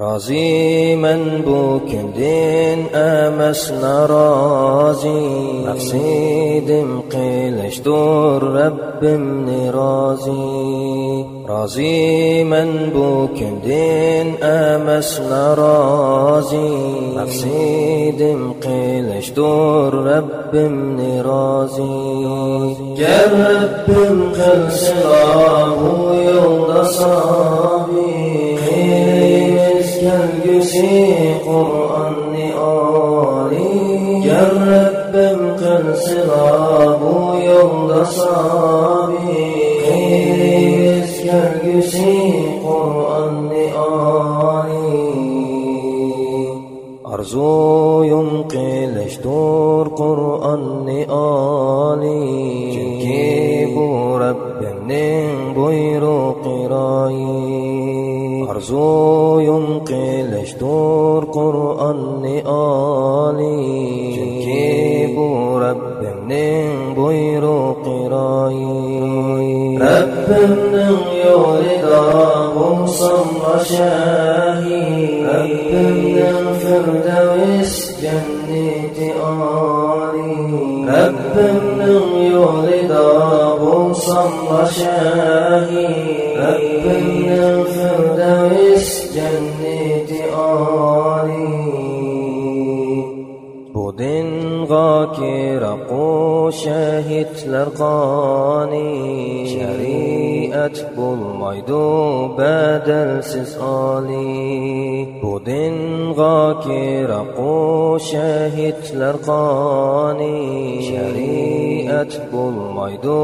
رازي من بوكدين أمس نرازي نفسي دم قيلش دور رب من رازي رازي من بوكدين أمس نرازي نفسي دم قيلش دور رب من رازي جرب من قلس الله يوم سي قران اني جرب كن سلاب يوم صابي كيس كرجسي قران اني أرجو يوم قلش دور قران اني مرزويم قلش دور قرآن آلي. جيب رب من بيرو قراي رب من يولد بوصم شاهي. رب من فردوس جنيتي آلي. رب من يولد بوصم شاهي. رب من فردوس oliy bu dinga kiraqu shahidlar qoni shariat bo'lmaydi badalsiz oliy bu dinga kiraqu shahidlar qoni shariat bo'lmaydi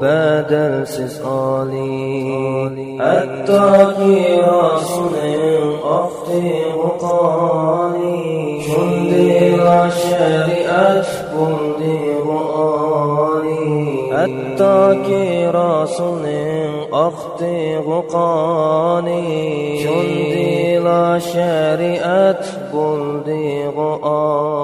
badalsiz oliy hattoki rasuling oqtig'i qoni shundayla shariat bo'ldig'i oliy hattoki rasulning oqtig'i qoni shundayla shariat bo'ldig'i oliy